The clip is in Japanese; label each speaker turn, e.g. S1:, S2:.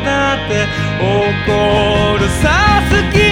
S1: って怒る。さすき。